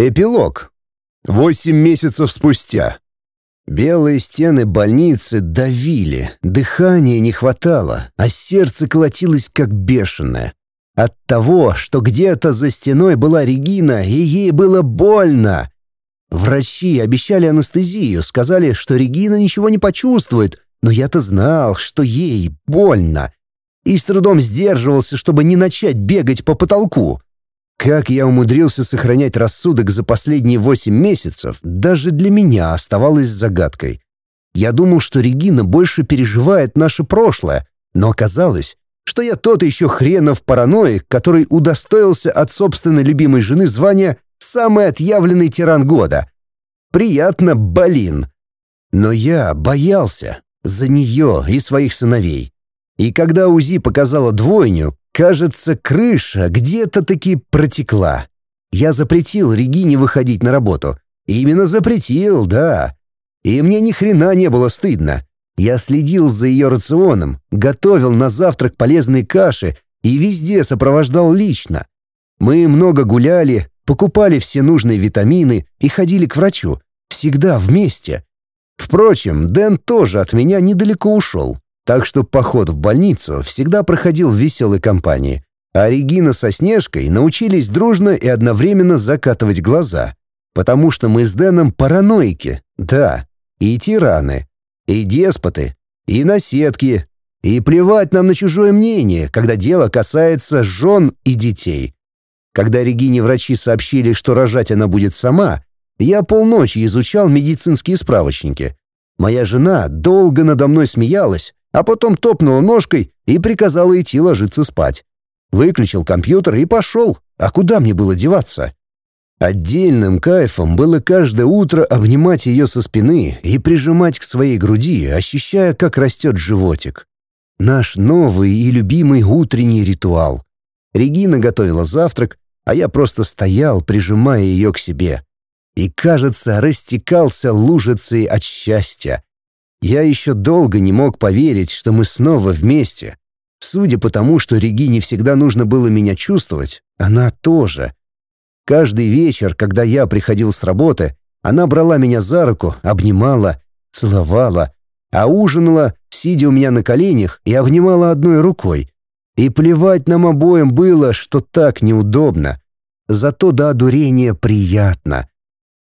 Эпилог. Восемь месяцев спустя. Белые стены больницы давили, дыхания не хватало, а сердце колотилось как бешеное. От того, что где-то за стеной была Регина, и ей было больно. Врачи обещали анестезию, сказали, что Регина ничего не почувствует, но я-то знал, что ей больно. И с трудом сдерживался, чтобы не начать бегать по потолку. Как я умудрился сохранять рассудок за последние восемь месяцев, даже для меня оставалось загадкой. Я думал, что Регина больше переживает наше прошлое, но оказалось, что я тот еще хренов параноик, который удостоился от собственной любимой жены звания «самый отъявленный тиран года». Приятно, блин. Но я боялся за нее и своих сыновей. И когда УЗИ показала двойню, кажется, крыша где-то таки протекла. Я запретил Регине выходить на работу. Именно запретил, да. И мне ни хрена не было стыдно. Я следил за ее рационом, готовил на завтрак полезные каши и везде сопровождал лично. Мы много гуляли, покупали все нужные витамины и ходили к врачу. Всегда вместе. Впрочем, Дэн тоже от меня недалеко ушел. Так что поход в больницу всегда проходил в веселой компании. А Регина со Снежкой научились дружно и одновременно закатывать глаза. Потому что мы с Дэном параноики, да, и тираны, и деспоты, и наседки, и плевать нам на чужое мнение, когда дело касается жен и детей. Когда Регине врачи сообщили, что рожать она будет сама, я полночи изучал медицинские справочники. Моя жена долго надо мной смеялась, а потом топнула ножкой и приказала идти ложиться спать. Выключил компьютер и пошел. А куда мне было деваться? Отдельным кайфом было каждое утро обнимать ее со спины и прижимать к своей груди, ощущая, как растет животик. Наш новый и любимый утренний ритуал. Регина готовила завтрак, а я просто стоял, прижимая ее к себе. И, кажется, растекался лужицей от счастья. Я еще долго не мог поверить, что мы снова вместе. Судя по тому, что Регине всегда нужно было меня чувствовать, она тоже. Каждый вечер, когда я приходил с работы, она брала меня за руку, обнимала, целовала, а ужинала, сидя у меня на коленях, и обнимала одной рукой. И плевать нам обоим было, что так неудобно. Зато до одурения приятно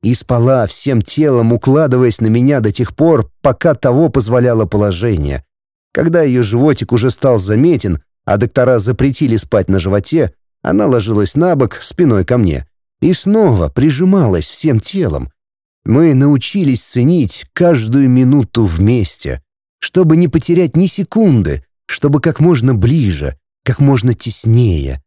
и спала всем телом, укладываясь на меня до тех пор, пока того позволяло положение. Когда ее животик уже стал заметен, а доктора запретили спать на животе, она ложилась на бок спиной ко мне и снова прижималась всем телом. Мы научились ценить каждую минуту вместе, чтобы не потерять ни секунды, чтобы как можно ближе, как можно теснее.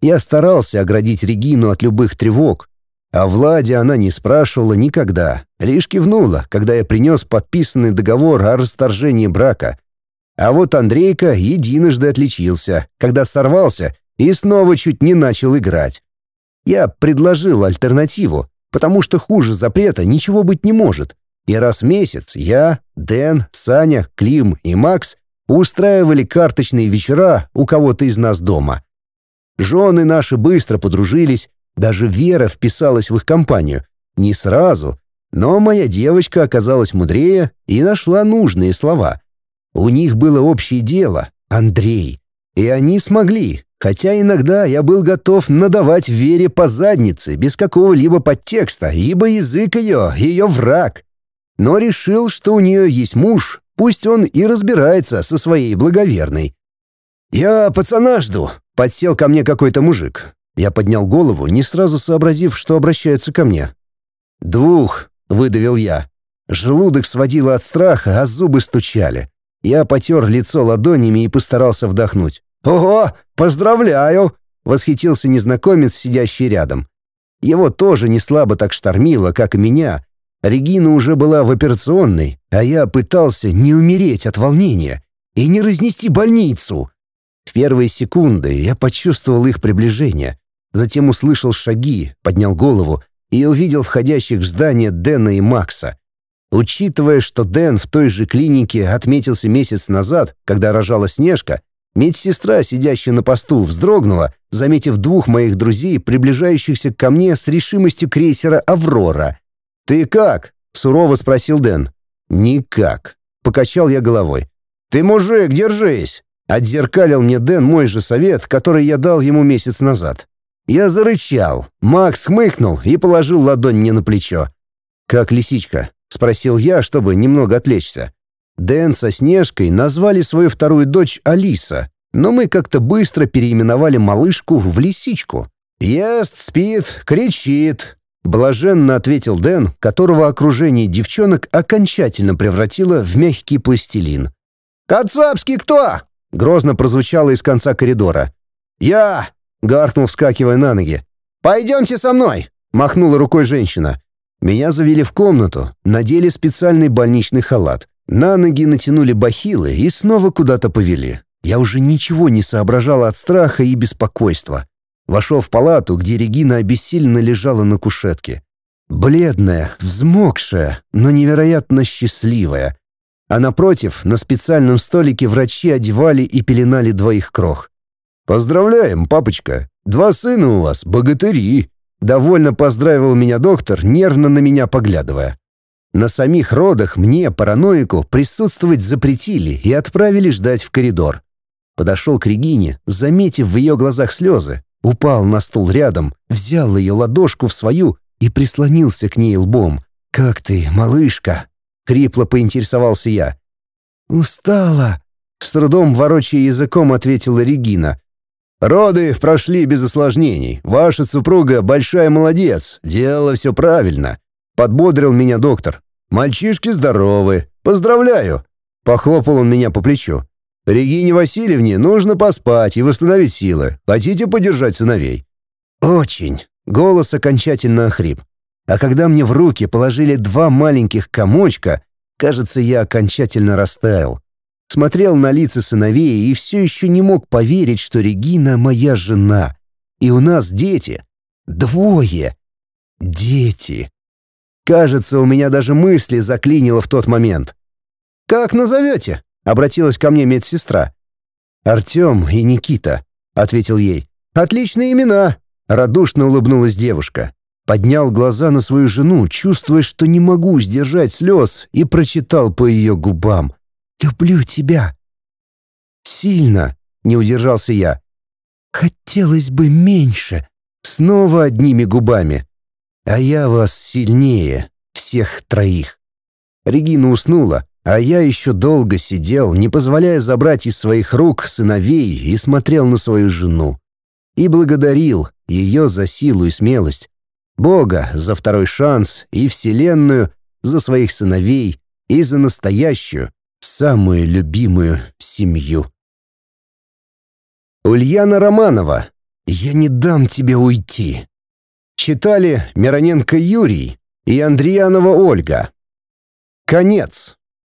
Я старался оградить Регину от любых тревог, о Владе она не спрашивала никогда, лишь кивнула, когда я принес подписанный договор о расторжении брака. А вот Андрейка единожды отличился, когда сорвался и снова чуть не начал играть. Я предложил альтернативу, потому что хуже запрета ничего быть не может. И раз в месяц я, Дэн, Саня, Клим и Макс устраивали карточные вечера у кого-то из нас дома. Жены наши быстро подружились, даже Вера вписалась в их компанию. Не сразу, но моя девочка оказалась мудрее и нашла нужные слова. У них было общее дело — Андрей. И они смогли, хотя иногда я был готов надавать Вере по заднице без какого-либо подтекста, ибо язык ее — ее враг. Но решил, что у нее есть муж, пусть он и разбирается со своей благоверной. «Я пацана жду», — подсел ко мне какой-то мужик. Я поднял голову, не сразу сообразив, что обращаются ко мне. «Двух», — выдавил я. Желудок сводило от страха, а зубы стучали. Я потер лицо ладонями и постарался вдохнуть. «Ого, поздравляю!» — восхитился незнакомец, сидящий рядом. Его тоже не слабо так штормило, как и меня. Регина уже была в операционной, а я пытался не умереть от волнения и не разнести больницу. В первые секунды я почувствовал их приближение. Затем услышал шаги, поднял голову и увидел входящих в здание Дэна и Макса. Учитывая, что Дэн в той же клинике отметился месяц назад, когда рожала Снежка, Медсестра, сидящая на посту, вздрогнула, заметив двух моих друзей, приближающихся ко мне с решимостью крейсера «Аврора». «Ты как?» — сурово спросил Дэн. «Никак», — покачал я головой. «Ты мужик, держись!» — отзеркалил мне Дэн мой же совет, который я дал ему месяц назад. Я зарычал. Макс хмыкнул и положил ладонь мне на плечо. «Как лисичка?» — спросил я, чтобы немного отвлечься. Дэн со Снежкой назвали свою вторую дочь Алиса, но мы как-то быстро переименовали малышку в лисичку. «Ест, спит, кричит», — блаженно ответил Дэн, которого окружение девчонок окончательно превратило в мягкий пластилин. «Кацапский кто?» — грозно прозвучало из конца коридора. «Я!» — гаркнул, вскакивая на ноги. «Пойдемте со мной!» — махнула рукой женщина. Меня завели в комнату, надели специальный больничный халат. На ноги натянули бахилы и снова куда-то повели. Я уже ничего не соображал от страха и беспокойства. Вошел в палату, где Регина обессиленно лежала на кушетке. Бледная, взмокшая, но невероятно счастливая. А напротив, на специальном столике врачи одевали и пеленали двоих крох. «Поздравляем, папочка! Два сына у вас, богатыри!» Довольно поздравил меня доктор, нервно на меня поглядывая. На самих родах мне, параноику, присутствовать запретили и отправили ждать в коридор. Подошел к Регине, заметив в ее глазах слезы, упал на стул рядом, взял ее ладошку в свою и прислонился к ней лбом. «Как ты, малышка?» — хрипло поинтересовался я. «Устала», — с трудом ворочая языком ответила Регина. «Роды прошли без осложнений. Ваша супруга большая молодец, делала все правильно», — подбодрил меня доктор. Мальчишки здоровы. Поздравляю!» Похлопал он меня по плечу. «Регине Васильевне нужно поспать и восстановить силы. Хотите подержать сыновей?» «Очень!» — голос окончательно охрип. А когда мне в руки положили два маленьких комочка, кажется, я окончательно растаял. Смотрел на лица сыновей и все еще не мог поверить, что Регина моя жена. И у нас дети. Двое. Дети. Кажется, у меня даже мысли заклинило в тот момент. «Как назовете?» — обратилась ко мне медсестра. «Артем и Никита», — ответил ей. «Отличные имена!» — радушно улыбнулась девушка. Поднял глаза на свою жену, чувствуя, что не могу сдержать слез, и прочитал по ее губам. «Люблю тебя». «Сильно», — не удержался я. «Хотелось бы меньше», — снова одними губами. А я вас сильнее, всех троих. Регина уснула, а я еще долго сидел, не позволяя забрать из своих рук сыновей и смотрел на свою жену. И благодарил ее за силу и смелость, Бога за второй шанс и Вселенную за своих сыновей и за настоящую, самую любимую семью. Ульяна Романова, я не дам тебе уйти. Читали Мироненко Юрий и Андриянова Ольга. Конец.